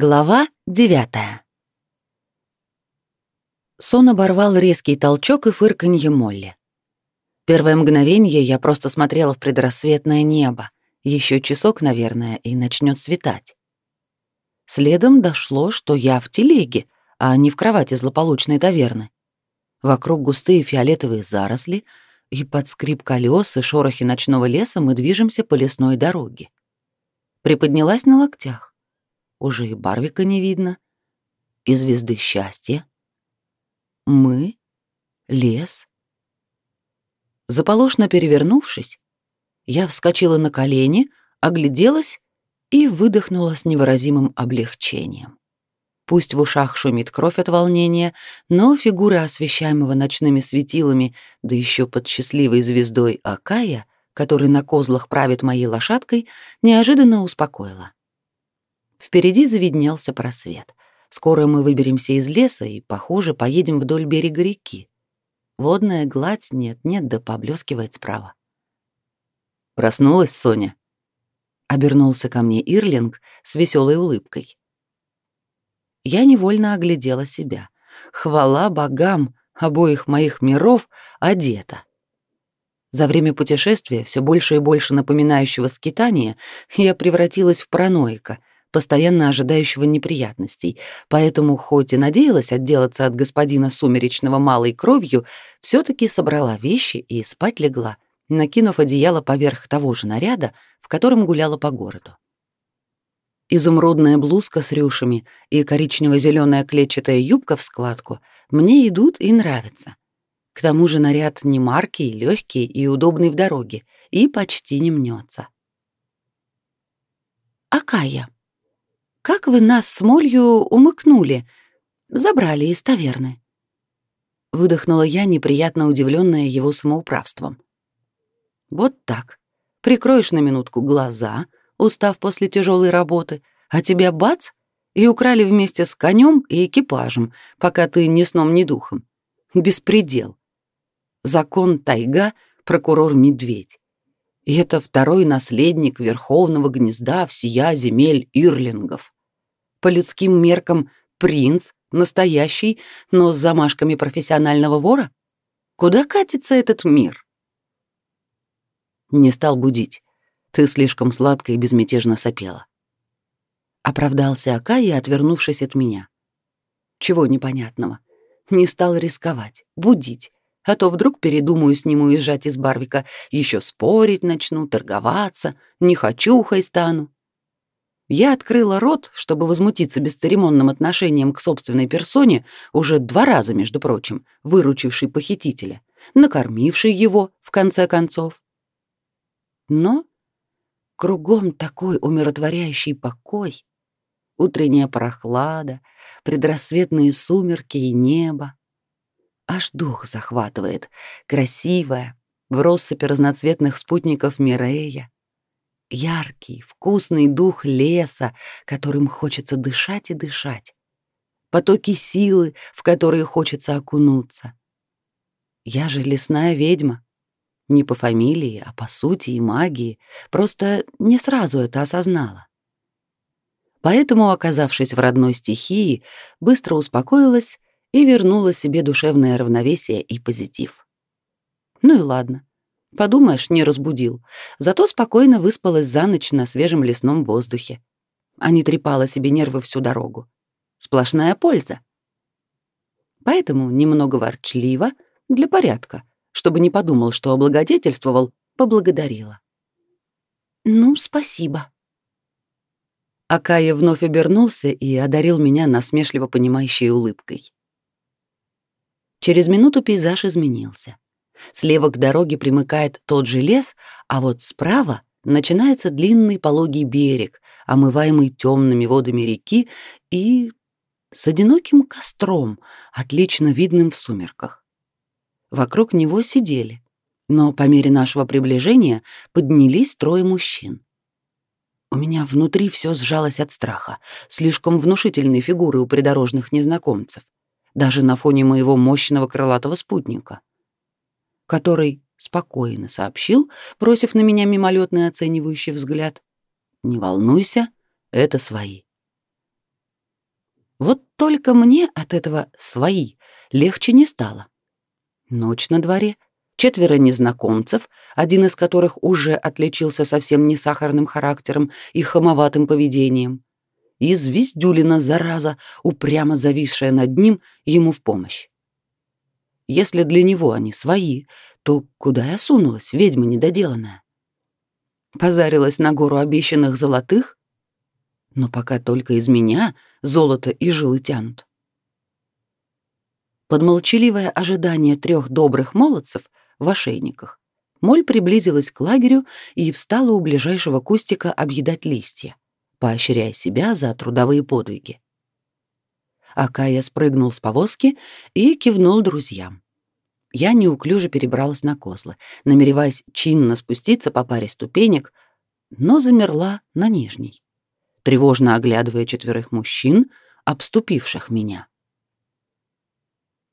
Глава девятая. Сон оборвал резкий толчок и фырканье Молли. Первое мгновение я просто смотрела в предрассветное небо. Еще часок, наверное, и начнет светать. Следом дошло, что я в телеге, а не в кровати злополучной таверны. Вокруг густые фиолетовые заросли, и под скрип колес и шорохи ночного леса мы движемся по лесной дороге. Приподнялась на локтях уже и Барвика не видно, и звезды счастья. Мы, лес. Заполошно перевернувшись, я вскочила на колени, огляделась и выдохнула с невыразимым облегчением. Пусть в ушах шумит кровь от волнения, но фигура освещаемого ночными светилами, да еще под счастливой звездой Акая, который на козлах правит моей лошадкой, неожиданно успокоила. Впереди завиднелся просвет. Скоро мы выберемся из леса и, похоже, поедем вдоль берега реки. Водная гладь нет-нет, да поблескивает справа. Проснулась Соня. Обернулся ко мне Ирлинг с веселой улыбкой. Я невольно оглядела себя. Хвала богам обоих моих миров одета. За время путешествия, все больше и больше напоминающего скитания, я превратилась в параноика — постоянно ожидающего неприятностей, поэтому, хоть и надеялась отделаться от господина сумеречного малой кровью, все таки собрала вещи и спать легла, накинув одеяло поверх того же наряда, в котором гуляла по городу. Изумрудная блузка с рюшами и коричнево зеленая клетчатая юбка в складку мне идут и нравятся. К тому же наряд не маркий, легкий и удобный в дороге, и почти не мнется. «Акая», как вы нас с молью умыкнули, забрали из таверны?» Выдохнула я, неприятно удивленная его самоуправством. «Вот так. Прикроешь на минутку глаза, устав после тяжелой работы, а тебя бац, и украли вместе с конем и экипажем, пока ты ни сном, ни духом. Беспредел. Закон тайга, прокурор медведь. И это второй наследник верховного гнезда всея земель Ирлингов по людским меркам принц, настоящий, но с замашками профессионального вора? Куда катится этот мир? Не стал будить. Ты слишком сладко и безмятежно сопела. Оправдался Акай, отвернувшись от меня. Чего непонятного? Не стал рисковать, будить, а то вдруг передумаю с ним уезжать из Барвика, еще спорить начну, торговаться, не хочу, хай стану. Я открыла рот, чтобы возмутиться бесцеремонным отношением к собственной персоне, уже два раза, между прочим, выручивший похитителя, накормивший его, в конце концов. Но кругом такой умиротворяющий покой, утренняя прохлада, предрассветные сумерки и небо. Аж дух захватывает, красивая, в россыпи разноцветных спутников Мирея, яркий, вкусный дух леса, которым хочется дышать и дышать, потоки силы, в которые хочется окунуться. Я же лесная ведьма, не по фамилии, а по сути и магии, просто не сразу это осознала. Поэтому, оказавшись в родной стихии, быстро успокоилась и вернула себе душевное равновесие и позитив. Ну и ладно. Подумаешь, не разбудил. Зато спокойно выспалась за ночь на свежем лесном воздухе. А не трепала себе нервы всю дорогу. Сплошная польза. Поэтому немного ворчливо, для порядка, чтобы не подумал, что облагодетельствовал, поблагодарила. «Ну, спасибо». Акая вновь обернулся и одарил меня насмешливо понимающей улыбкой. Через минуту пейзаж изменился. Слева к дороге примыкает тот же лес, а вот справа начинается длинный пологий берег, омываемый темными водами реки и с одиноким костром, отлично видным в сумерках. Вокруг него сидели, но по мере нашего приближения поднялись трое мужчин. У меня внутри все сжалось от страха, слишком внушительные фигуры у придорожных незнакомцев, даже на фоне моего мощного крылатого спутника который спокойно сообщил, бросив на меня мимолетный оценивающий взгляд. «Не волнуйся, это свои». Вот только мне от этого свои легче не стало. Ночь на дворе, четверо незнакомцев, один из которых уже отличился совсем не сахарным характером и хамоватым поведением, и звездюлина, зараза, упрямо зависшая над ним, ему в помощь. Если для него они свои, то куда я сунулась, ведьма недоделанная? Позарилась на гору обещанных золотых? Но пока только из меня золото и жилы тянут. Под молчаливое ожидание трех добрых молодцев в ошейниках Моль приблизилась к лагерю и встала у ближайшего кустика объедать листья, поощряя себя за трудовые подвиги. Акая спрыгнул с повозки и кивнул друзьям. Я неуклюже перебралась на козлы, намереваясь чинно спуститься по паре ступенек, но замерла на нижней, тревожно оглядывая четверых мужчин, обступивших меня.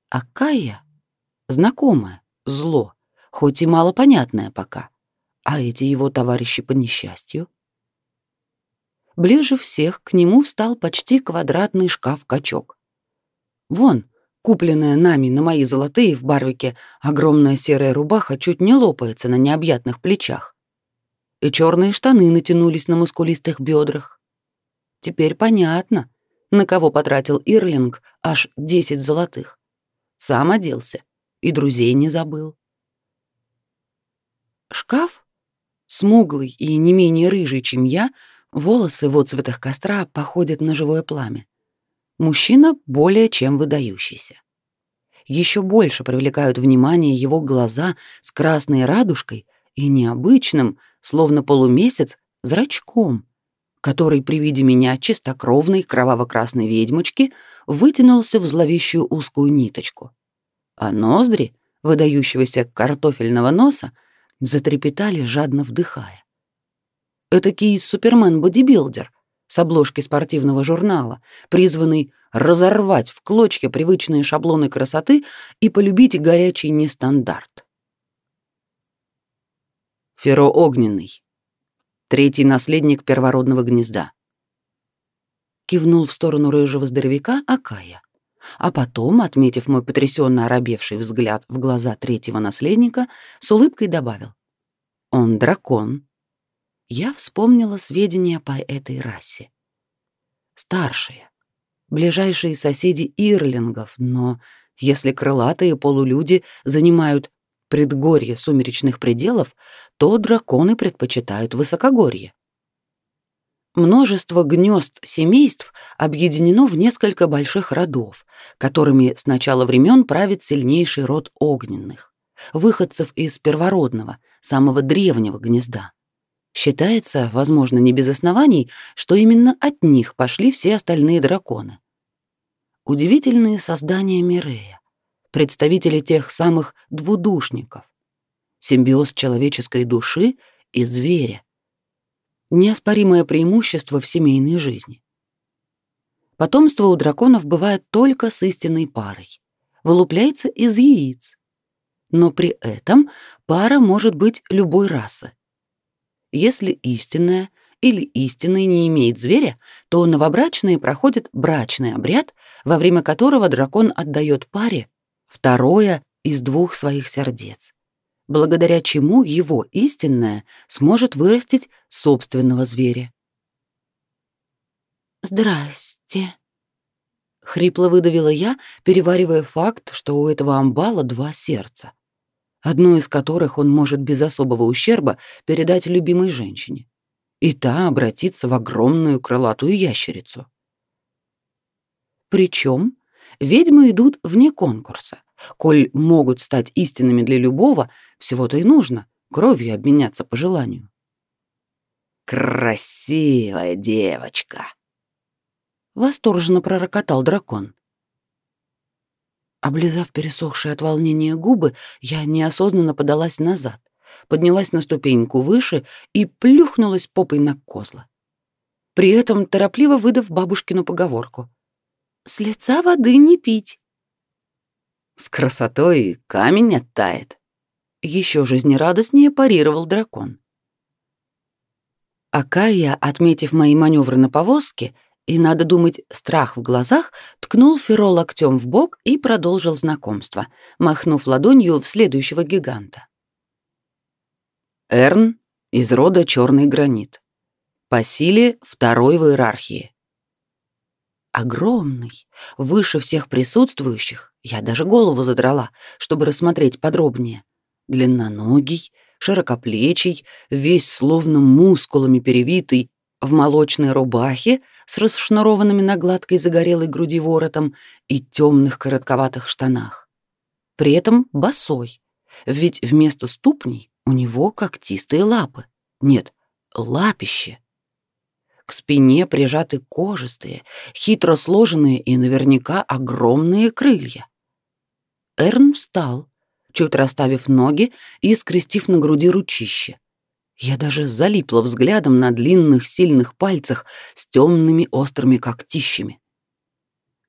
Акая знакомое зло, хоть и малопонятное пока, а эти его товарищи по несчастью. Ближе всех к нему встал почти квадратный шкаф-качок. Вон, купленная нами на мои золотые в Барвике, огромная серая рубаха чуть не лопается на необъятных плечах. И черные штаны натянулись на мускулистых бедрах. Теперь понятно, на кого потратил Ирлинг аж 10 золотых. Сам оделся и друзей не забыл. Шкаф, смуглый и не менее рыжий, чем я, волосы в отцветах костра походят на живое пламя. Мужчина более чем выдающийся. Еще больше привлекают внимание его глаза с красной радужкой и необычным, словно полумесяц, зрачком, который при виде меня чистокровной кроваво-красной ведьмочки вытянулся в зловещую узкую ниточку. А ноздри, выдающегося картофельного носа, затрепетали, жадно вдыхая. Этакий супермен-бодибилдер, с обложки спортивного журнала, призванный разорвать в клочья привычные шаблоны красоты и полюбить горячий нестандарт. Феро огненный. Третий наследник первородного гнезда. Кивнул в сторону рыжего здоровяка Акая. А потом, отметив мой потрясенно оробевший взгляд в глаза третьего наследника, с улыбкой добавил. «Он дракон, я вспомнила сведения по этой расе. Старшие, ближайшие соседи Ирлингов, но если крылатые полулюди занимают предгорье сумеречных пределов, то драконы предпочитают высокогорье. Множество гнезд семейств объединено в несколько больших родов, которыми с начала времен правит сильнейший род огненных, выходцев из первородного, самого древнего гнезда. Считается, возможно, не без оснований, что именно от них пошли все остальные драконы. Удивительные создания Мирея, представители тех самых двудушников, симбиоз человеческой души и зверя. Неоспоримое преимущество в семейной жизни. Потомство у драконов бывает только с истинной парой, вылупляется из яиц. Но при этом пара может быть любой расы. Если истинная или истинный не имеет зверя, то новобрачные проходят брачный обряд, во время которого дракон отдает паре второе из двух своих сердец, благодаря чему его истинная сможет вырастить собственного зверя. «Здрасте», — хрипло выдавила я, переваривая факт, что у этого амбала два сердца одну из которых он может без особого ущерба передать любимой женщине, и та обратиться в огромную крылатую ящерицу. Причем ведьмы идут вне конкурса. Коль могут стать истинными для любого, всего-то и нужно кровью обменяться по желанию. «Красивая девочка!» Восторженно пророкотал дракон. Облизав пересохшие от волнения губы, я неосознанно подалась назад, поднялась на ступеньку выше и плюхнулась попой на козла. При этом торопливо выдав бабушкину поговорку. «С лица воды не пить». «С красотой камень оттает», — еще жизнерадостнее парировал дракон. Акая, отметив мои маневры на повозке, и, надо думать, страх в глазах, ткнул Феро локтем в бок и продолжил знакомство, махнув ладонью в следующего гиганта. Эрн из рода Черный гранит. По силе второй в иерархии. Огромный, выше всех присутствующих, я даже голову задрала, чтобы рассмотреть подробнее. Длинноногий, широкоплечий, весь словно мускулами перевитый, в молочной рубахе с расшнурованными на гладкой загорелой груди воротом и темных коротковатых штанах. При этом босой, ведь вместо ступней у него когтистые лапы. Нет, лапище. К спине прижаты кожистые, хитро сложенные и наверняка огромные крылья. Эрн встал, чуть расставив ноги и скрестив на груди ручище. Я даже залипла взглядом на длинных сильных пальцах с темными острыми когтищами.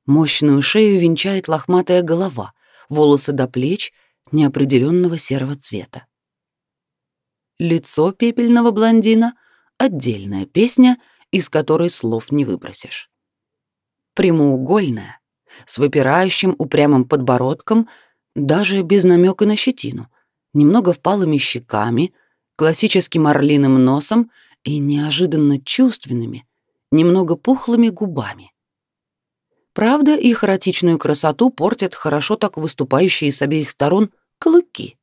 Мощную шею венчает лохматая голова, волосы до плеч неопределенного серого цвета. Лицо пепельного блондина — отдельная песня, из которой слов не выбросишь. Прямоугольная, с выпирающим упрямым подбородком, даже без намека на щетину, немного впалыми щеками — классическим орлиным носом и неожиданно чувственными, немного пухлыми губами. Правда, их эротичную красоту портят хорошо так выступающие с обеих сторон клыки.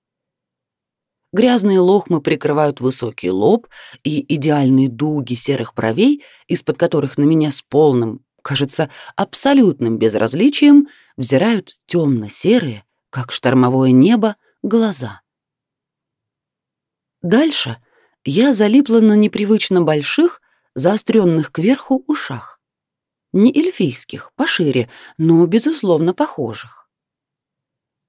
Грязные лохмы прикрывают высокий лоб и идеальные дуги серых бровей, из-под которых на меня с полным, кажется, абсолютным безразличием взирают темно-серые, как штормовое небо, глаза. Дальше я залипла на непривычно больших, заостренных кверху ушах. Не эльфийских, пошире, но, безусловно, похожих.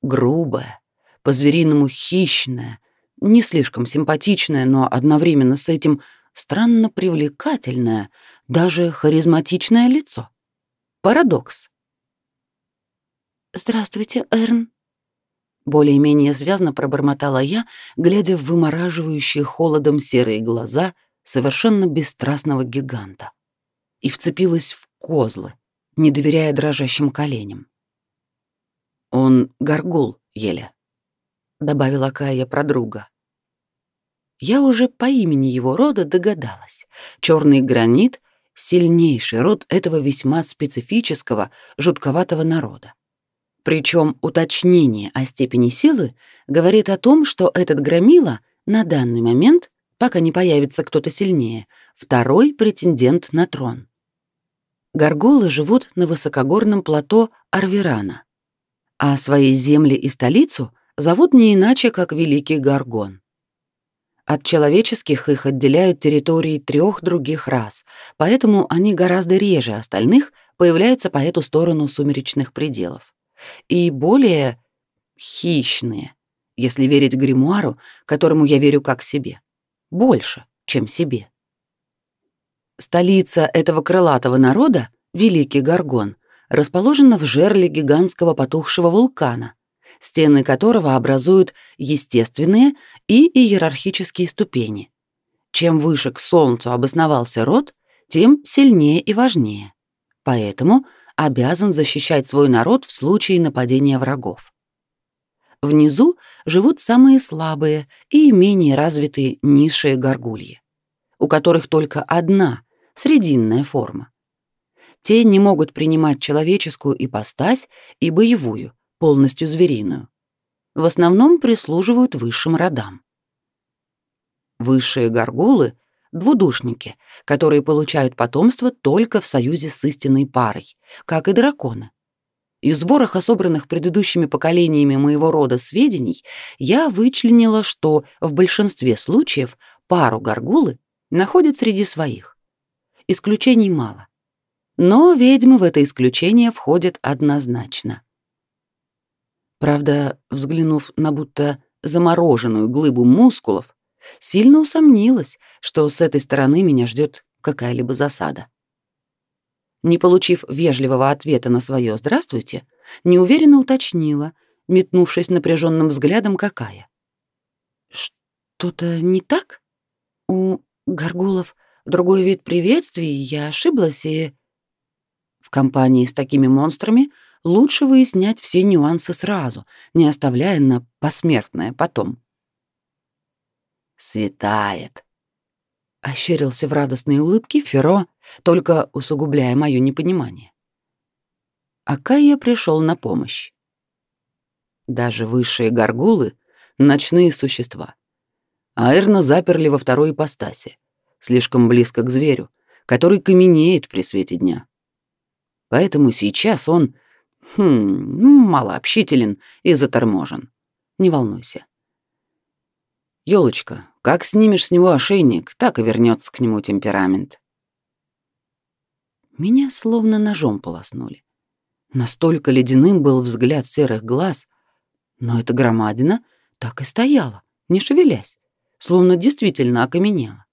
Грубая, по-звериному хищная, не слишком симпатичная, но одновременно с этим странно привлекательное, даже харизматичное лицо. Парадокс. «Здравствуйте, Эрн», более-менее связно пробормотала я, глядя в вымораживающие холодом серые глаза совершенно бесстрастного гиганта. И вцепилась в козлы, не доверяя дрожащим коленям. «Он горгул, еле», — добавила Кая про друга. Я уже по имени его рода догадалась. Черный гранит — сильнейший род этого весьма специфического, жутковатого народа. Причем уточнение о степени силы говорит о том, что этот громила на данный момент, пока не появится кто-то сильнее, второй претендент на трон. Горгулы живут на высокогорном плато Арверана, а свои земли и столицу зовут не иначе, как Великий Гаргон. От человеческих их отделяют территории трех других рас, поэтому они гораздо реже остальных появляются по эту сторону сумеречных пределов и более хищные, если верить гримуару, которому я верю как себе. Больше, чем себе. Столица этого крылатого народа, Великий Гаргон, расположена в жерле гигантского потухшего вулкана, стены которого образуют естественные и иерархические ступени. Чем выше к солнцу обосновался род, тем сильнее и важнее. Поэтому обязан защищать свой народ в случае нападения врагов. Внизу живут самые слабые и менее развитые низшие горгульи, у которых только одна срединная форма. Те не могут принимать человеческую ипостась и боевую, полностью звериную. В основном прислуживают высшим родам. Высшие горгулы двудушники, которые получают потомство только в союзе с истинной парой, как и драконы. Из вороха, собранных предыдущими поколениями моего рода сведений, я вычленила, что в большинстве случаев пару горгулы находят среди своих. Исключений мало. Но ведьмы в это исключение входят однозначно. Правда, взглянув на будто замороженную глыбу мускулов, Сильно усомнилась, что с этой стороны меня ждет какая-либо засада. Не получив вежливого ответа на свое «здравствуйте», неуверенно уточнила, метнувшись напряженным взглядом, какая. «Что-то не так? У Горгулов другой вид приветствий, я ошиблась и...» компании с такими монстрами лучше выяснять все нюансы сразу, не оставляя на посмертное потом. «Светает», — ощерился в радостной улыбке Феро, только усугубляя мое непонимание. Акая пришел на помощь. Даже высшие горгулы — ночные существа. А Эрна заперли во второй ипостаси, слишком близко к зверю, который каменеет при свете дня. Поэтому сейчас он, хм, малообщителен и заторможен. Не волнуйся. Ёлочка, как снимешь с него ошейник, так и вернется к нему темперамент. Меня словно ножом полоснули. Настолько ледяным был взгляд серых глаз, но эта громадина так и стояла, не шевелясь, словно действительно окаменела.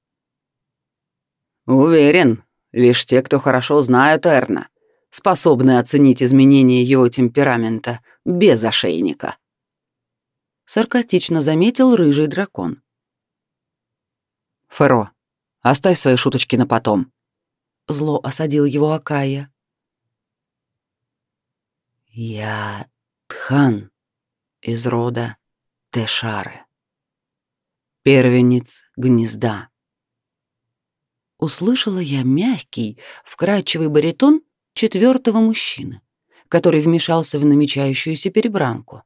Уверен, лишь те, кто хорошо знают Эрна, способны оценить изменения его темперамента без ошейника. Саркастично заметил рыжий дракон. Феро, оставь свои шуточки на потом. Зло осадил его Акая. Я Тхан из рода Тешары. Первенец гнезда. Услышала я мягкий, вкрадчивый баритон четвертого мужчины, который вмешался в намечающуюся перебранку.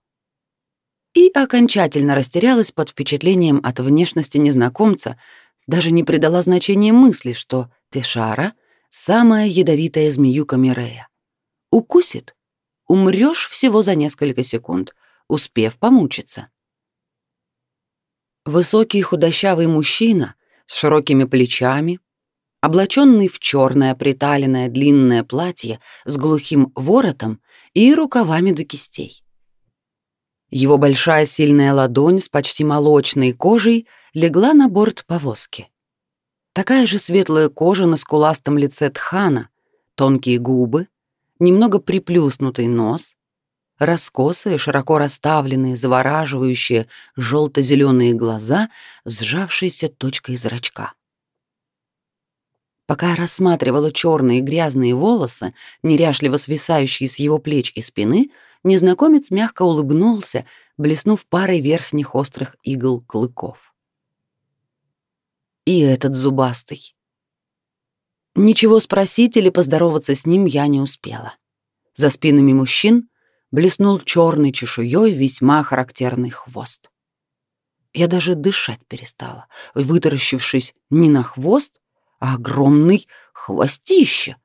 И окончательно растерялась под впечатлением от внешности незнакомца, даже не придала значения мысли, что Тешара — самая ядовитая змеюка Мирея. Укусит умрёшь всего за несколько секунд, успев помучиться. Высокий худощавый мужчина с широкими плечами, облаченный в черное приталенное длинное платье с глухим воротом и рукавами до кистей. Его большая сильная ладонь с почти молочной кожей легла на борт повозки. Такая же светлая кожа на скуластом лице Тхана, тонкие губы, немного приплюснутый нос, раскосые, широко расставленные, завораживающие желто-зеленые глаза, сжавшиеся точкой зрачка. Пока я рассматривала черные грязные волосы, неряшливо свисающие с его плеч и спины, незнакомец мягко улыбнулся, блеснув парой верхних острых игл клыков. И этот зубастый. Ничего спросить или поздороваться с ним я не успела. За спинами мужчин блеснул черной чешуей весьма характерный хвост. Я даже дышать перестала, вытаращившись не на хвост, а огромный хвостище,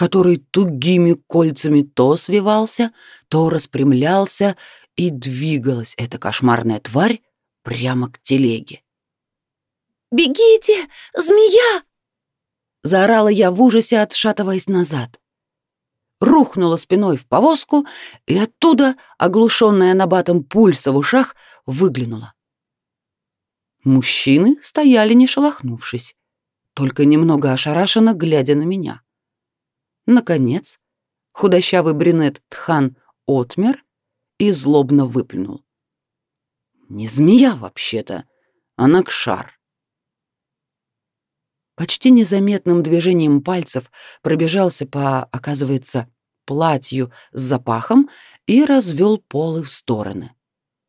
который тугими кольцами то свивался, то распрямлялся, и двигалась эта кошмарная тварь прямо к телеге. «Бегите, змея!» Заорала я в ужасе, отшатываясь назад. Рухнула спиной в повозку и оттуда, оглушенная набатом пульса в ушах, выглянула. Мужчины стояли, не шелохнувшись, только немного ошарашенно глядя на меня. Наконец, худощавый брюнет Тхан отмер и злобно выплюнул. «Не змея, вообще-то, а накшар почти незаметным движением пальцев пробежался по, оказывается, платью с запахом и развел полы в стороны,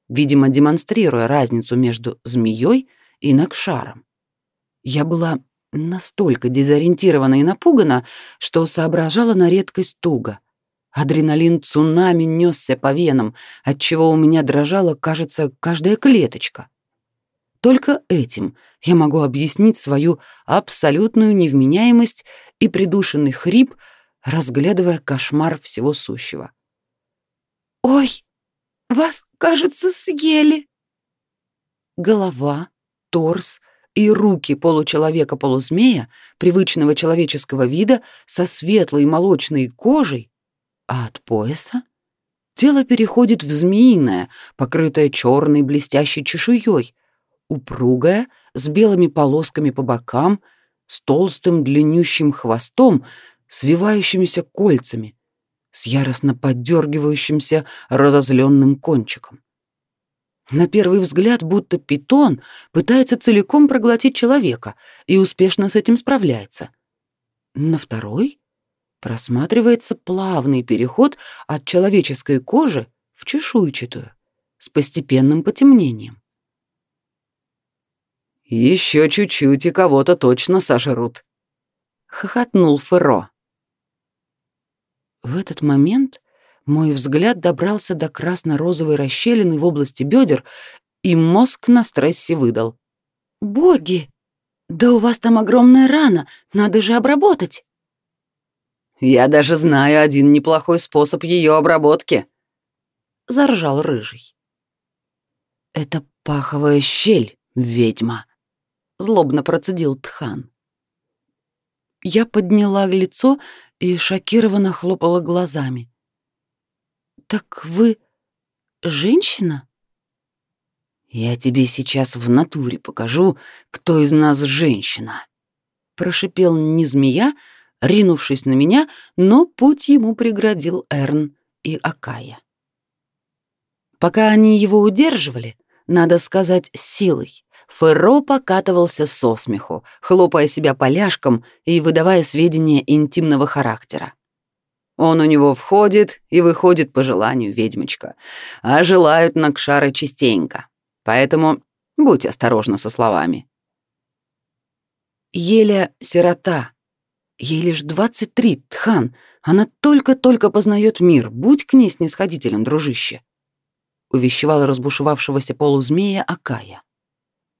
видимо, демонстрируя разницу между змеей и накшаром. Я была настолько дезориентирована и напугана, что соображала на редкость туго. Адреналин цунами несся по венам, отчего у меня дрожала, кажется, каждая клеточка. Только этим я могу объяснить свою абсолютную невменяемость и придушенный хрип, разглядывая кошмар всего сущего. «Ой, вас, кажется, съели!» Голова, торс и руки получеловека-полузмея, привычного человеческого вида, со светлой молочной кожей, а от пояса тело переходит в змеиное, покрытое черной блестящей чешуей, упругая, с белыми полосками по бокам, с толстым длиннющим хвостом, свивающимися кольцами, с яростно поддергивающимся разозленным кончиком. На первый взгляд, будто питон пытается целиком проглотить человека и успешно с этим справляется. На второй просматривается плавный переход от человеческой кожи в чешуйчатую, с постепенным потемнением. Еще чуть-чуть и кого-то точно сожрут, хохотнул Феро. В этот момент мой взгляд добрался до красно-розовой расщелины в области бедер, и мозг на стрессе выдал: "Боги, да у вас там огромная рана, надо же обработать". Я даже знаю один неплохой способ ее обработки, заржал рыжий. Это паховая щель, ведьма, злобно процедил Тхан. Я подняла лицо и шокированно хлопала глазами. Так вы женщина? Я тебе сейчас в натуре покажу, кто из нас женщина, прошипел не змея, ринувшись на меня, но путь ему преградил Эрн и Акая. Пока они его удерживали, надо сказать, силой, Ферро покатывался со смеху, хлопая себя поляшком и выдавая сведения интимного характера. Он у него входит и выходит по желанию ведьмочка, а желают Накшары частенько. Поэтому будь осторожна со словами. Еля сирота. Ей лишь двадцать три, Тхан. Она только-только познает мир. Будь к ней снисходителен, дружище. Увещевала разбушевавшегося полузмея Акая.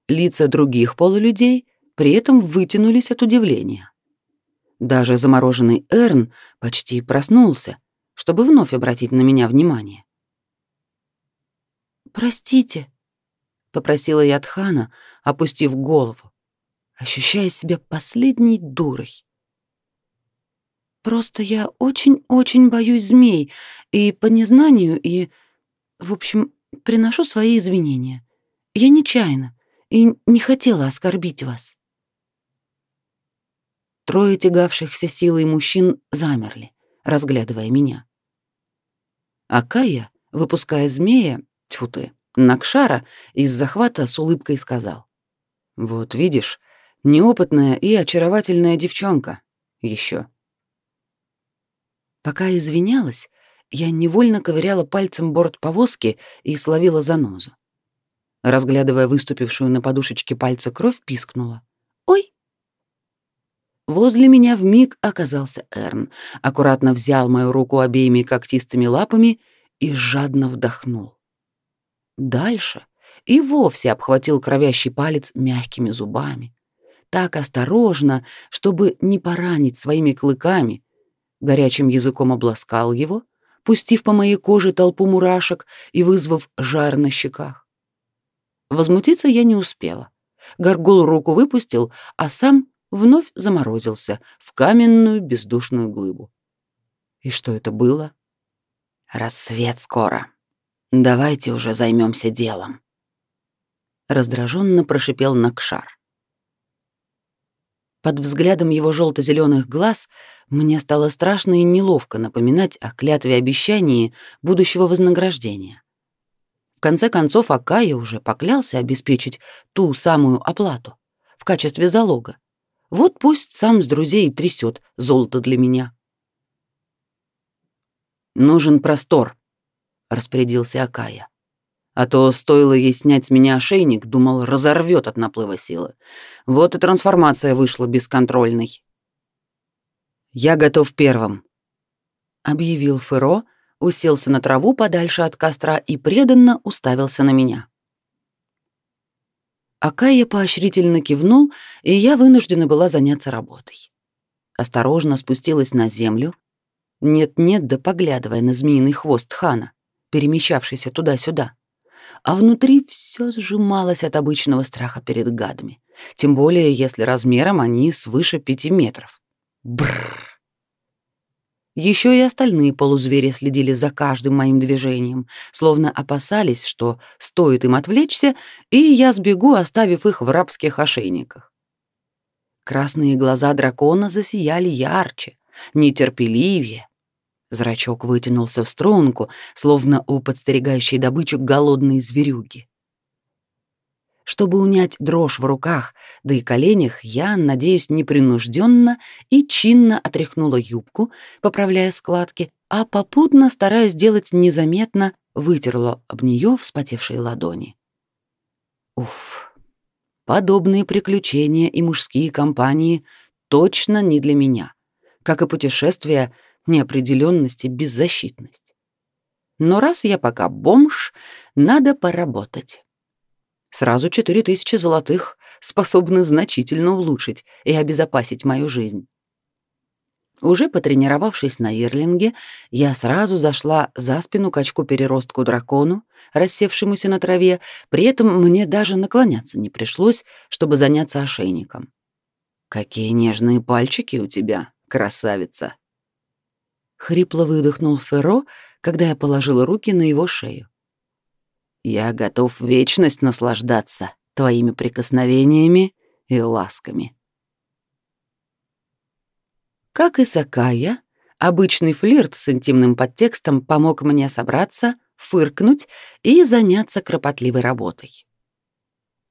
Лица других полулюдей при этом вытянулись от удивления. Даже замороженный Эрн почти проснулся, чтобы вновь обратить на меня внимание. «Простите», — попросила я Тхана, опустив голову, ощущая себя последней дурой. «Просто я очень-очень боюсь змей, и по незнанию, и... В общем, приношу свои извинения. Я нечаянно и не хотела оскорбить вас. Трое тягавшихся силой мужчин замерли, разглядывая меня. А Кая, выпуская змея, тьфу ты, Накшара, из захвата с улыбкой сказал. «Вот видишь, неопытная и очаровательная девчонка. Еще. Пока извинялась, я невольно ковыряла пальцем борт повозки и словила занозу разглядывая выступившую на подушечке пальца кровь, пискнула. Возле меня в миг оказался Эрн, аккуратно взял мою руку обеими когтистыми лапами и жадно вдохнул. Дальше и вовсе обхватил кровящий палец мягкими зубами. Так осторожно, чтобы не поранить своими клыками, горячим языком обласкал его, пустив по моей коже толпу мурашек и вызвав жар на щеках. Возмутиться я не успела. Горгул руку выпустил, а сам вновь заморозился в каменную бездушную глыбу. И что это было? Рассвет скоро. Давайте уже займемся делом. Раздраженно прошипел Накшар. Под взглядом его желто-зеленых глаз мне стало страшно и неловко напоминать о клятве обещании будущего вознаграждения. В конце концов, Акая уже поклялся обеспечить ту самую оплату в качестве залога. Вот пусть сам с друзей трясет золото для меня. «Нужен простор», — распорядился Акая. А то стоило ей снять с меня ошейник, думал, разорвет от наплыва силы. Вот и трансформация вышла бесконтрольной. «Я готов первым», — объявил Феро, уселся на траву подальше от костра и преданно уставился на меня. Акая поощрительно кивнул, и я вынуждена была заняться работой. Осторожно спустилась на землю, нет-нет, да поглядывая на змеиный хвост хана, перемещавшийся туда-сюда. А внутри все сжималось от обычного страха перед гадами, тем более если размером они свыше пяти метров. Бррр. Еще и остальные полузвери следили за каждым моим движением, словно опасались, что стоит им отвлечься, и я сбегу, оставив их в рабских ошейниках. Красные глаза дракона засияли ярче, нетерпеливее. Зрачок вытянулся в струнку, словно у подстерегающей добычу голодной зверюги. Чтобы унять дрожь в руках, да и коленях, я, надеюсь, непринужденно и чинно отряхнула юбку, поправляя складки, а попутно, стараясь сделать незаметно, вытерла об нее вспотевшие ладони. Уф, подобные приключения и мужские компании точно не для меня, как и путешествия, неопределенность и беззащитность. Но раз я пока бомж, надо поработать. Сразу четыре тысячи золотых способны значительно улучшить и обезопасить мою жизнь. Уже потренировавшись на Ирлинге, я сразу зашла за спину качку-переростку дракону, рассевшемуся на траве, при этом мне даже наклоняться не пришлось, чтобы заняться ошейником. «Какие нежные пальчики у тебя, красавица!» Хрипло выдохнул Ферро, когда я положила руки на его шею. «Я готов вечность наслаждаться твоими прикосновениями и ласками». Как и Сакая, обычный флирт с интимным подтекстом помог мне собраться, фыркнуть и заняться кропотливой работой.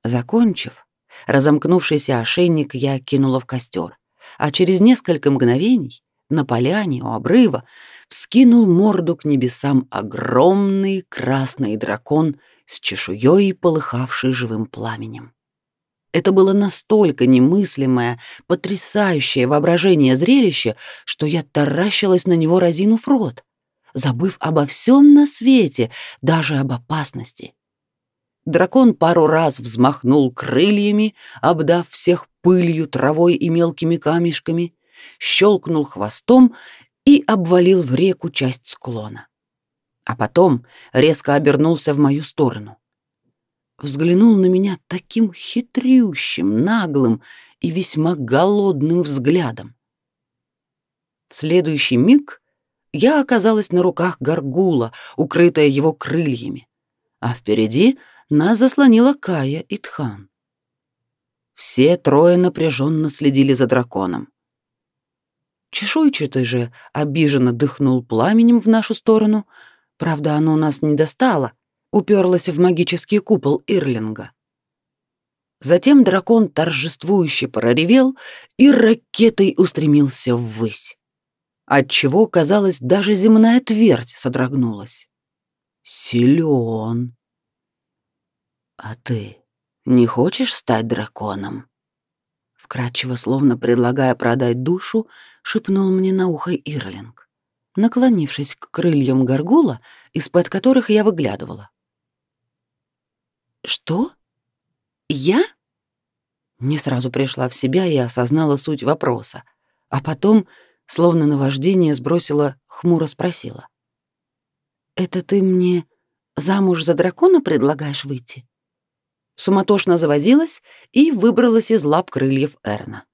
Закончив, разомкнувшийся ошейник я кинула в костер, а через несколько мгновений на поляне у обрыва вскинул морду к небесам огромный красный дракон с чешуей, полыхавший живым пламенем. Это было настолько немыслимое, потрясающее воображение зрелище, что я таращилась на него, разинув рот, забыв обо всем на свете, даже об опасности. Дракон пару раз взмахнул крыльями, обдав всех пылью, травой и мелкими камешками, щелкнул хвостом и обвалил в реку часть склона. А потом резко обернулся в мою сторону взглянул на меня таким хитрющим, наглым и весьма голодным взглядом. В следующий миг я оказалась на руках горгула, укрытая его крыльями, а впереди нас заслонила Кая и Тхан. Все трое напряженно следили за драконом. Чешуйчатый же обиженно дыхнул пламенем в нашу сторону, правда, оно нас не достало, уперлась в магический купол Ирлинга. Затем дракон торжествующе проревел и ракетой устремился ввысь, отчего, казалось, даже земная твердь содрогнулась. Силен. А ты не хочешь стать драконом? Вкрадчиво, словно предлагая продать душу, шепнул мне на ухо Ирлинг, наклонившись к крыльям горгула, из-под которых я выглядывала. Что? Я? Не сразу пришла в себя и осознала суть вопроса, а потом, словно наваждение, сбросила, хмуро спросила: "Это ты мне замуж за дракона предлагаешь выйти?" Суматошно завозилась и выбралась из лап крыльев Эрна.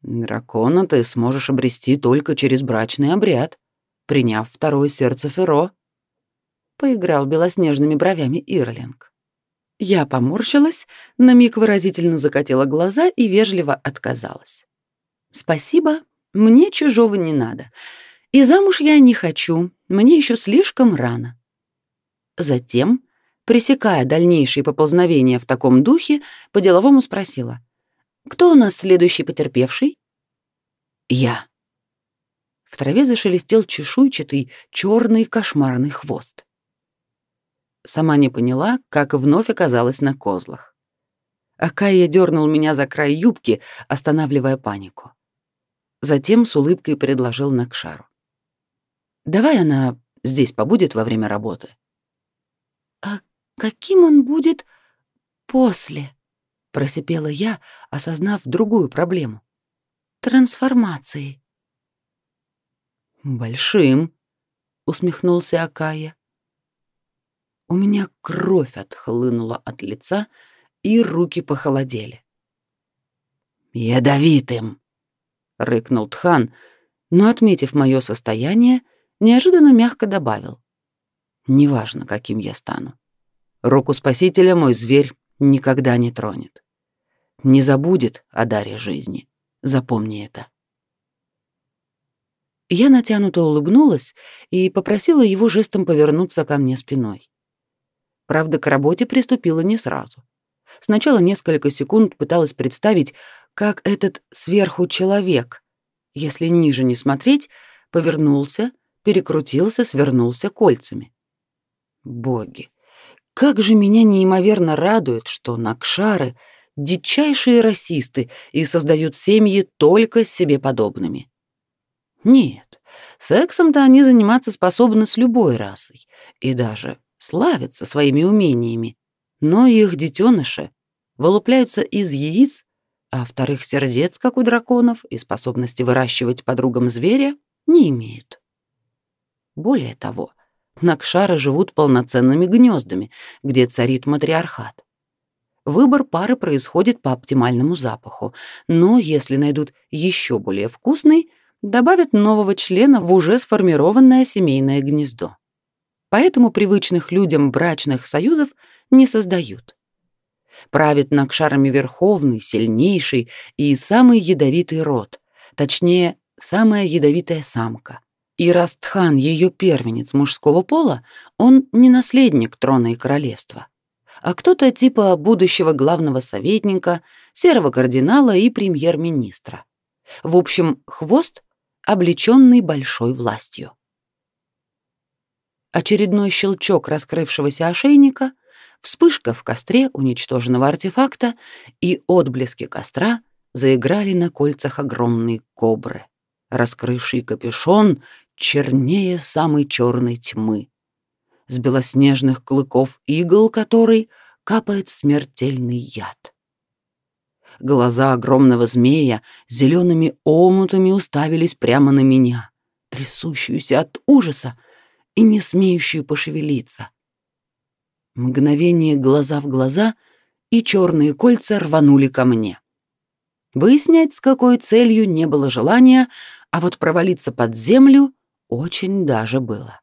Дракона ты сможешь обрести только через брачный обряд, приняв второе сердце Феро поиграл белоснежными бровями Ирлинг. Я поморщилась, на миг выразительно закатила глаза и вежливо отказалась. Спасибо, мне чужого не надо. И замуж я не хочу, мне еще слишком рано. Затем, пресекая дальнейшие поползновения в таком духе, по-деловому спросила: "Кто у нас следующий потерпевший?" "Я". В траве зашелестел чешуйчатый черный кошмарный хвост. Сама не поняла, как вновь оказалась на козлах. Акая дернул меня за край юбки, останавливая панику. Затем с улыбкой предложил Накшару. «Давай она здесь побудет во время работы». «А каким он будет после?» — просипела я, осознав другую проблему. «Трансформации». «Большим», — усмехнулся Акая. У меня кровь отхлынула от лица, и руки похолодели. «Ядовитым!» — рыкнул Тхан, но, отметив мое состояние, неожиданно мягко добавил. «Неважно, каким я стану. Руку спасителя мой зверь никогда не тронет. Не забудет о даре жизни. Запомни это». Я натянуто улыбнулась и попросила его жестом повернуться ко мне спиной. Правда, к работе приступила не сразу. Сначала несколько секунд пыталась представить, как этот сверху человек, если ниже не смотреть, повернулся, перекрутился, свернулся кольцами. Боги, как же меня неимоверно радует, что накшары — дичайшие расисты и создают семьи только себе подобными. Нет, сексом-то они заниматься способны с любой расой и даже славятся своими умениями, но их детеныши вылупляются из яиц, а вторых сердец, как у драконов, и способности выращивать подругам зверя не имеют. Более того, накшары живут полноценными гнездами, где царит матриархат. Выбор пары происходит по оптимальному запаху, но если найдут еще более вкусный, добавят нового члена в уже сформированное семейное гнездо. Поэтому привычных людям брачных союзов не создают. Правит Накшарами верховный, сильнейший и самый ядовитый род, точнее, самая ядовитая самка. И раз Тхан ее первенец мужского пола, он не наследник трона и королевства, а кто-то типа будущего главного советника, серого кардинала и премьер-министра. В общем, хвост, облеченный большой властью. Очередной щелчок раскрывшегося ошейника, вспышка в костре уничтоженного артефакта и отблески костра заиграли на кольцах огромной кобры, раскрывшей капюшон чернее самой черной тьмы, с белоснежных клыков игл которой капает смертельный яд. Глаза огромного змея зелеными омутами уставились прямо на меня, трясущуюся от ужаса и не смеющую пошевелиться. Мгновение глаза в глаза, и черные кольца рванули ко мне. Выяснять, с какой целью, не было желания, а вот провалиться под землю очень даже было.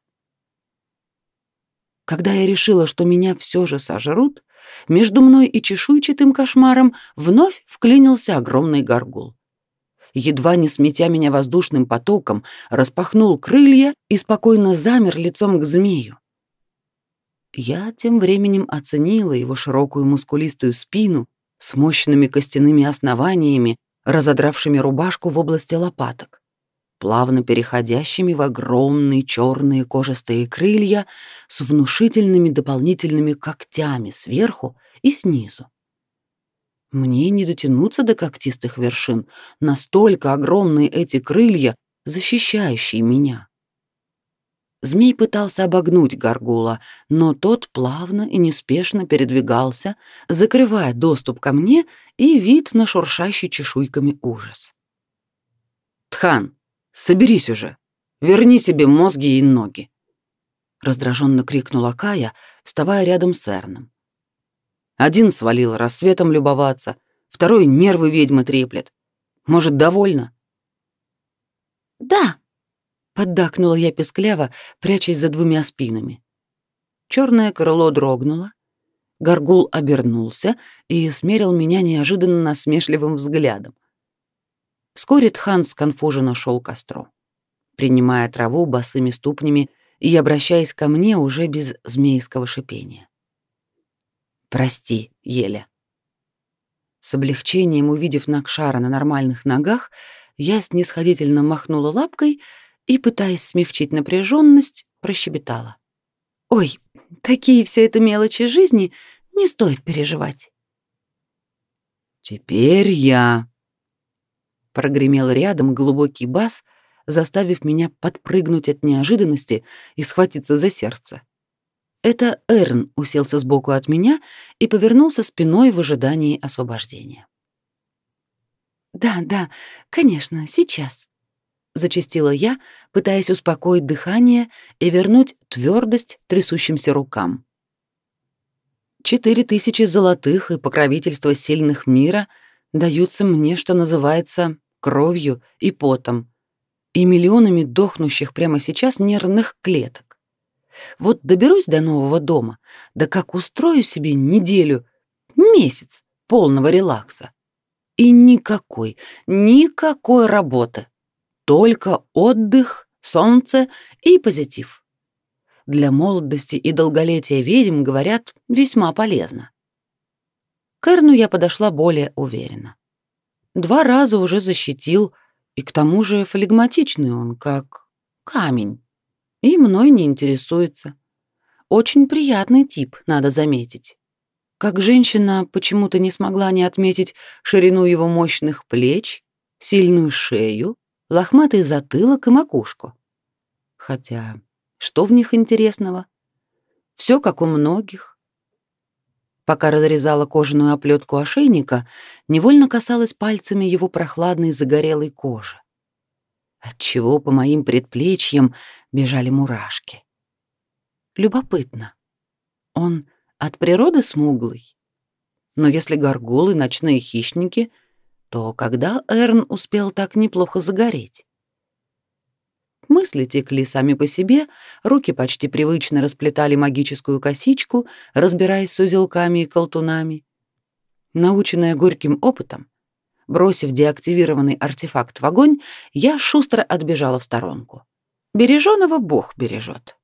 Когда я решила, что меня все же сожрут, между мной и чешуйчатым кошмаром вновь вклинился огромный горгул. Едва не сметя меня воздушным потоком, распахнул крылья и спокойно замер лицом к змею. Я тем временем оценила его широкую мускулистую спину с мощными костяными основаниями, разодравшими рубашку в области лопаток плавно переходящими в огромные черные кожистые крылья с внушительными дополнительными когтями сверху и снизу. Мне не дотянуться до когтистых вершин, настолько огромные эти крылья, защищающие меня. Змей пытался обогнуть горгула, но тот плавно и неспешно передвигался, закрывая доступ ко мне и вид на шуршащий чешуйками ужас. «Тхан, Соберись уже. Верни себе мозги и ноги. Раздраженно крикнула Кая, вставая рядом с Эрном. Один свалил рассветом любоваться, второй нервы ведьмы треплет. Может, довольно? Да, поддакнула я пескляво, прячась за двумя спинами. Черное крыло дрогнуло, Горгул обернулся и смерил меня неожиданно насмешливым взглядом. Вскоре Тхан сконфуженно шел к костру, принимая траву босыми ступнями и обращаясь ко мне уже без змейского шипения. «Прости, Еля». С облегчением увидев Накшара на нормальных ногах, я снисходительно махнула лапкой и, пытаясь смягчить напряженность, прощебетала. «Ой, такие все это мелочи жизни, не стоит переживать». «Теперь я», Прогремел рядом глубокий бас, заставив меня подпрыгнуть от неожиданности и схватиться за сердце. Это Эрн уселся сбоку от меня и повернулся спиной в ожидании освобождения. «Да, да, конечно, сейчас», — зачастила я, пытаясь успокоить дыхание и вернуть твердость трясущимся рукам. Четыре тысячи золотых и покровительство сильных мира даются мне, что называется, кровью и потом, и миллионами дохнущих прямо сейчас нервных клеток. Вот доберусь до нового дома, да как устрою себе неделю, месяц полного релакса. И никакой, никакой работы. Только отдых, солнце и позитив. для молодости и долголетия ведьм, говорят, весьма полезно. К Эрну я подошла более уверенно. Два раза уже защитил, и к тому же флегматичный он, как камень, и мной не интересуется. Очень приятный тип, надо заметить. Как женщина почему-то не смогла не отметить ширину его мощных плеч, сильную шею, лохматый затылок и макушку. Хотя, что в них интересного? Все как у многих. Пока разрезала кожаную оплетку ошейника, невольно касалась пальцами его прохладной загорелой кожи. Отчего по моим предплечьям бежали мурашки. Любопытно. Он от природы смуглый? Но если горгулы — ночные хищники, то когда Эрн успел так неплохо загореть? Мысли текли сами по себе, руки почти привычно расплетали магическую косичку, разбираясь с узелками и колтунами. Наученная горьким опытом, бросив деактивированный артефакт в огонь, я шустро отбежала в сторонку. Береженого Бог бережет.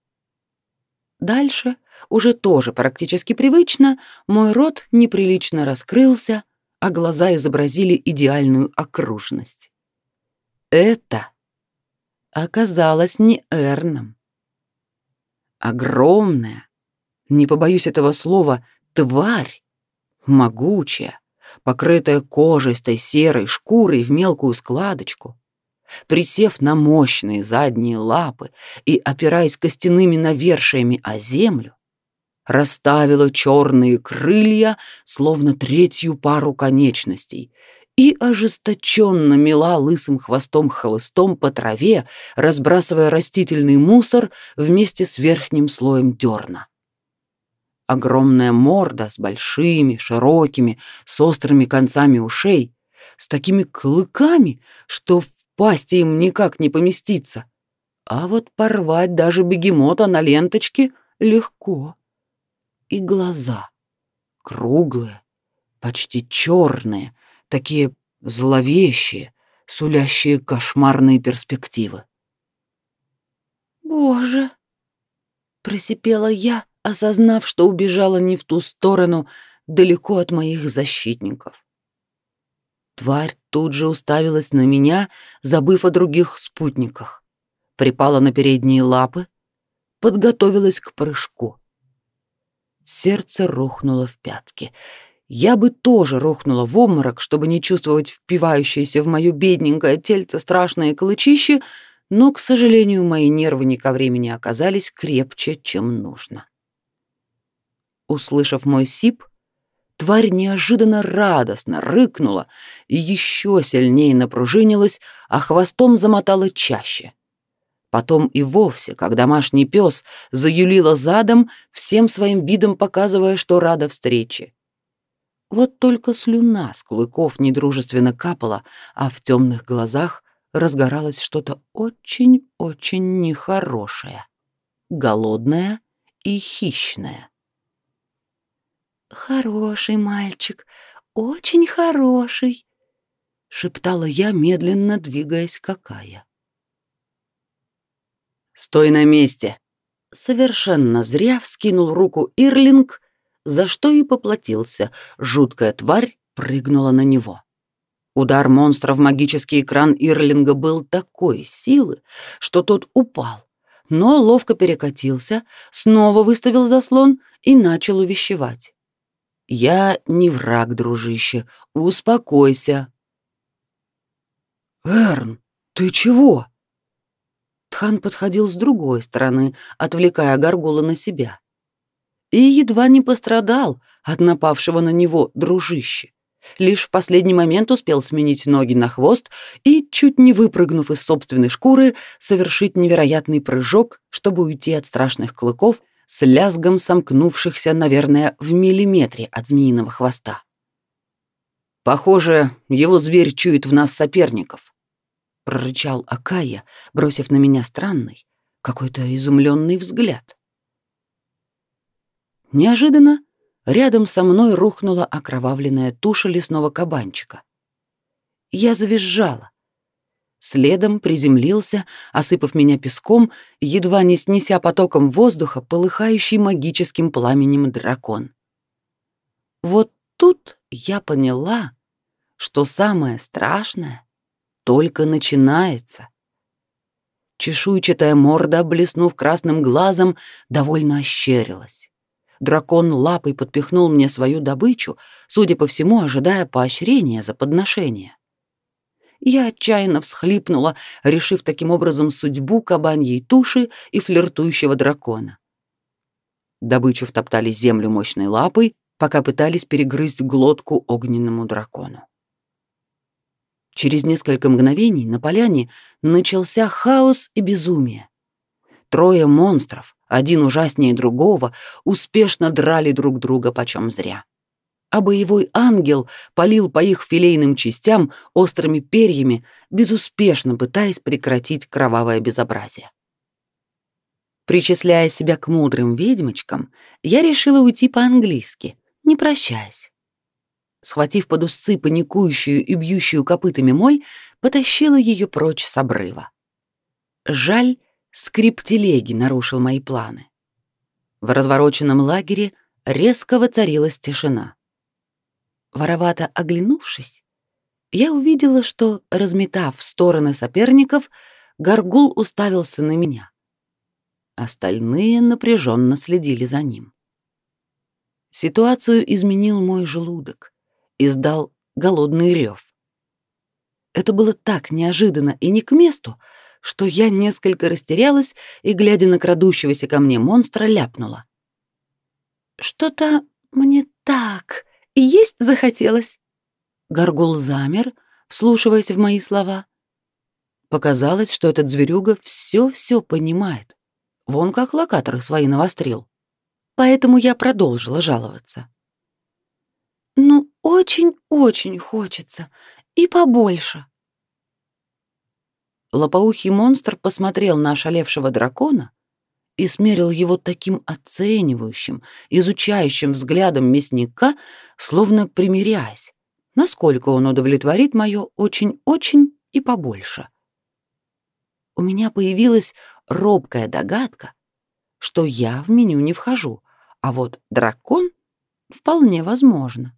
Дальше, уже тоже практически привычно, мой рот неприлично раскрылся, а глаза изобразили идеальную окружность. Это оказалось не Эрном. Огромная, не побоюсь этого слова, тварь, могучая, покрытая кожистой серой шкурой в мелкую складочку, присев на мощные задние лапы и опираясь костяными навершиями о землю, расставила черные крылья, словно третью пару конечностей, и ожесточенно мела лысым хвостом-хлыстом по траве, разбрасывая растительный мусор вместе с верхним слоем дерна. Огромная морда с большими, широкими, с острыми концами ушей, с такими клыками, что в пасти им никак не поместиться. А вот порвать даже бегемота на ленточке легко. И глаза круглые, почти черные, такие зловещие, сулящие кошмарные перспективы. «Боже!» — просипела я, осознав, что убежала не в ту сторону, далеко от моих защитников. Тварь тут же уставилась на меня, забыв о других спутниках. Припала на передние лапы, подготовилась к прыжку. Сердце рухнуло в пятки. Я бы тоже рухнула в обморок, чтобы не чувствовать впивающиеся в моё бедненькое тельце страшные клычища, но, к сожалению, мои нервы не ко времени оказались крепче, чем нужно. Услышав мой сип, Тварь неожиданно радостно рыкнула и еще сильнее напружинилась, а хвостом замотала чаще. Потом и вовсе, как домашний пес, заюлила задом, всем своим видом показывая, что рада встрече. Вот только слюна с клыков недружественно капала, а в темных глазах разгоралось что-то очень-очень нехорошее, голодное и хищное. «Хороший мальчик, очень хороший», — шептала я, медленно двигаясь к Акая. «Стой на месте!» Совершенно зря вскинул руку Ирлинг, за что и поплатился. Жуткая тварь прыгнула на него. Удар монстра в магический экран Ирлинга был такой силы, что тот упал, но ловко перекатился, снова выставил заслон и начал увещевать. Я не враг, дружище. Успокойся. Эрн, ты чего? Тхан подходил с другой стороны, отвлекая Гаргула на себя. И едва не пострадал от напавшего на него дружище. Лишь в последний момент успел сменить ноги на хвост и, чуть не выпрыгнув из собственной шкуры, совершить невероятный прыжок, чтобы уйти от страшных клыков с лязгом сомкнувшихся, наверное, в миллиметре от змеиного хвоста. Похоже, его зверь чует в нас соперников, прорычал Акая, бросив на меня странный, какой-то изумленный взгляд. Неожиданно рядом со мной рухнула окровавленная туша лесного кабанчика. Я завизжала. Следом приземлился, осыпав меня песком, едва не снеся потоком воздуха полыхающий магическим пламенем дракон. Вот тут я поняла, что самое страшное только начинается. Чешуйчатая морда, блеснув красным глазом, довольно ощерилась. Дракон лапой подпихнул мне свою добычу, судя по всему, ожидая поощрения за подношение. Я отчаянно всхлипнула, решив таким образом судьбу кабаньей туши и флиртующего дракона. Добычу втоптали землю мощной лапой, пока пытались перегрызть глотку огненному дракону. Через несколько мгновений на поляне начался хаос и безумие. Трое монстров, один ужаснее другого, успешно драли друг друга почем зря. А боевой ангел полил по их филейным частям острыми перьями, безуспешно пытаясь прекратить кровавое безобразие. Причисляя себя к мудрым ведьмочкам, я решила уйти по-английски, не прощаясь. Схватив под узцы паникующую и бьющую копытами моль, потащила ее прочь с обрыва. Жаль, скрип телеги нарушил мои планы. В развороченном лагере резко воцарилась тишина. Воровато оглянувшись, я увидела, что, разметав в стороны соперников, горгул уставился на меня. Остальные напряженно следили за ним. Ситуацию изменил мой желудок издал голодный рев. Это было так неожиданно и не к месту, что я несколько растерялась и, глядя на крадущегося ко мне монстра, ляпнула. «Что-то мне так и есть захотелось». Горгул замер, вслушиваясь в мои слова. Показалось, что этот зверюга все-все понимает. Вон как локаторы свои навострил. Поэтому я продолжила жаловаться. «Ну, очень-очень хочется. И побольше». Лопоухий монстр посмотрел на ошалевшего дракона и смерил его таким оценивающим, изучающим взглядом мясника, словно примиряясь, насколько он удовлетворит мое очень-очень и побольше. У меня появилась робкая догадка, что я в меню не вхожу, а вот дракон вполне возможно.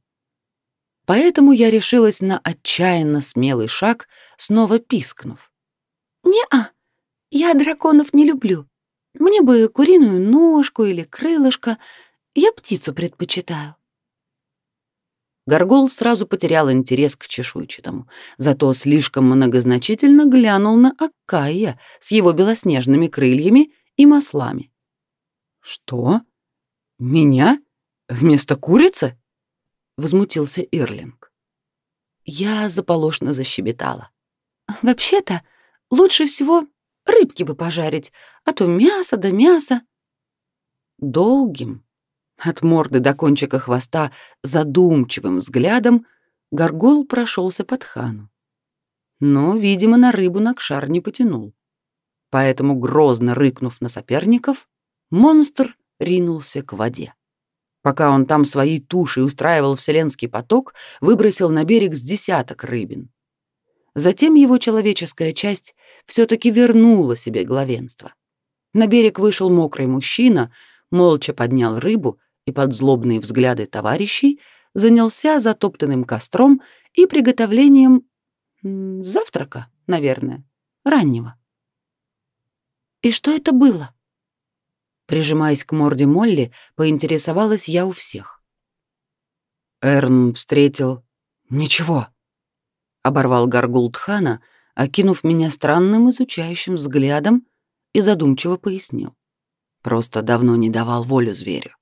Поэтому я решилась на отчаянно смелый шаг, снова пискнув. «Не-а, я драконов не люблю. Мне бы куриную ножку или крылышко. Я птицу предпочитаю». Горгул сразу потерял интерес к чешуйчатому, зато слишком многозначительно глянул на Аккая с его белоснежными крыльями и маслами. «Что? Меня? Вместо курицы?» возмутился Ирлинг. Я заполошно защебетала. Вообще-то, лучше всего рыбки бы пожарить, а то мясо да мясо. Долгим, от морды до кончика хвоста, задумчивым взглядом горгул прошелся под хану. Но, видимо, на рыбу Накшар не потянул. Поэтому, грозно рыкнув на соперников, монстр ринулся к воде. Пока он там своей тушей устраивал вселенский поток, выбросил на берег с десяток рыбин. Затем его человеческая часть все-таки вернула себе главенство. На берег вышел мокрый мужчина, молча поднял рыбу и под злобные взгляды товарищей занялся затоптанным костром и приготовлением завтрака, наверное, раннего. И что это было? Прижимаясь к морде Молли, поинтересовалась я у всех. Эрн встретил... Ничего. Оборвал Гаргул Тхана, окинув меня странным изучающим взглядом и задумчиво пояснил. Просто давно не давал волю зверю.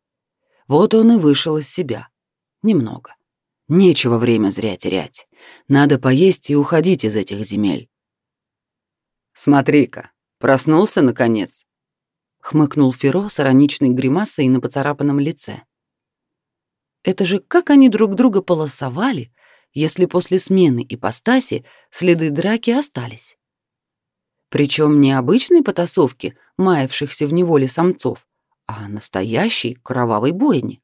Вот он и вышел из себя. Немного. Нечего время зря терять. Надо поесть и уходить из этих земель. Смотри-ка, проснулся наконец хмыкнул Феро с ироничной гримасой на поцарапанном лице. Это же как они друг друга полосовали, если после смены ипостаси следы драки остались. Причем не обычной потасовки, маявшихся в неволе самцов, а настоящей кровавой бойни.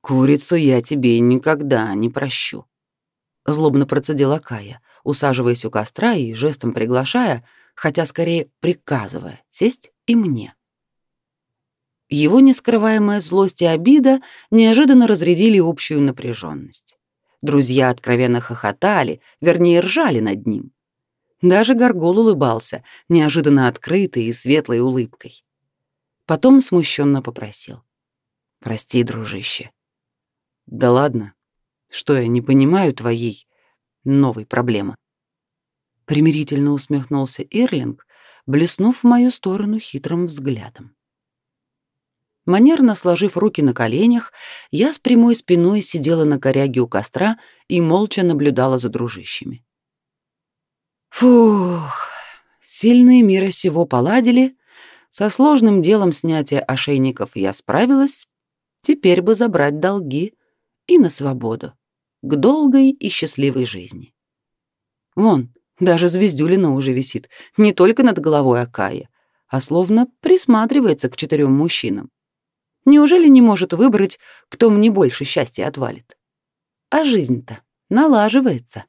Курицу я тебе никогда не прощу, Злобно процедила Кая, усаживаясь у костра и жестом приглашая, хотя скорее приказывая, сесть и мне. Его нескрываемая злость и обида неожиданно разрядили общую напряженность. Друзья откровенно хохотали, вернее, ржали над ним. Даже Горгул улыбался, неожиданно открытой и светлой улыбкой. Потом смущенно попросил. «Прости, дружище». «Да ладно. Что я не понимаю твоей новой проблемы?» Примирительно усмехнулся Ирлинг, блеснув в мою сторону хитрым взглядом. Манерно сложив руки на коленях, я с прямой спиной сидела на коряге у костра и молча наблюдала за дружищами. Фух, сильные мира сего поладили, со сложным делом снятия ошейников я справилась, теперь бы забрать долги и на свободу, к долгой и счастливой жизни. Вон, даже звездюлина уже висит, не только над головой Акая, а словно присматривается к четырем мужчинам. Неужели не может выбрать, кто мне больше счастья отвалит? А жизнь-то налаживается.